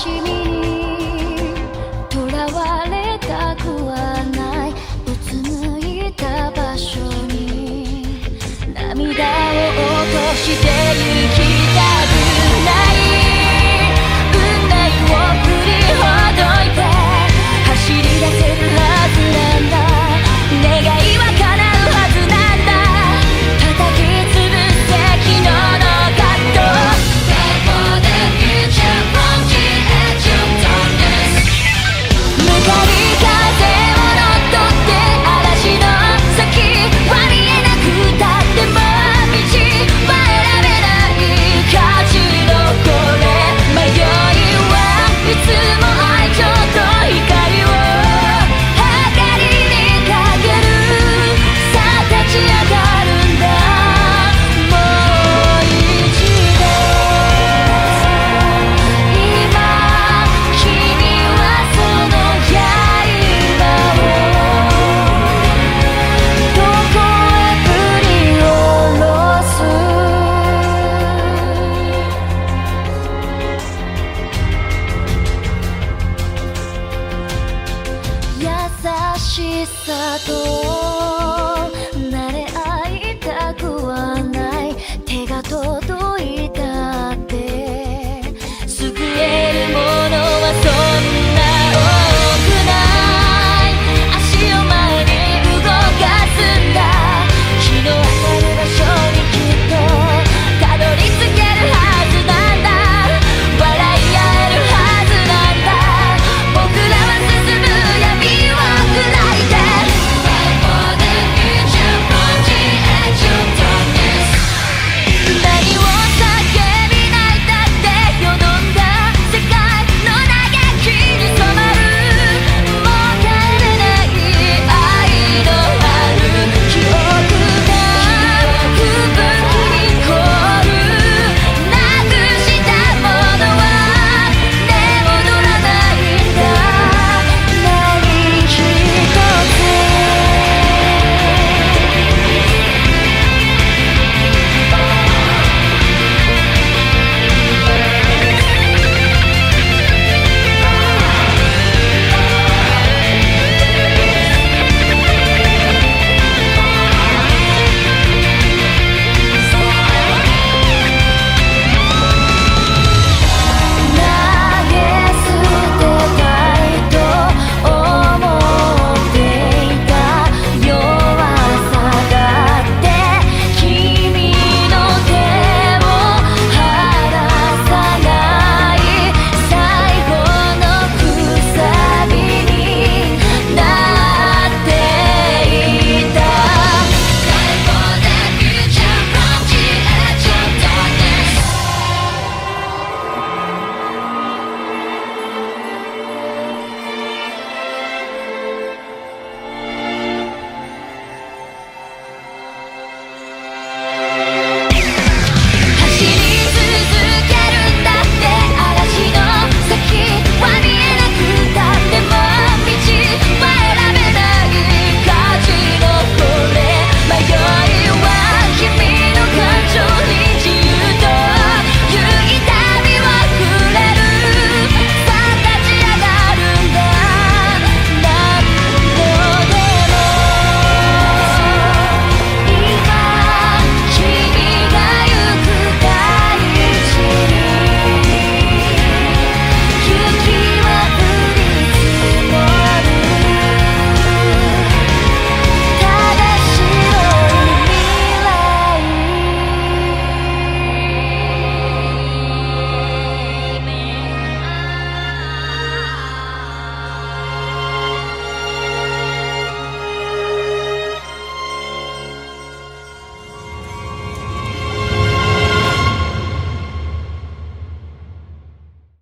起你 toa.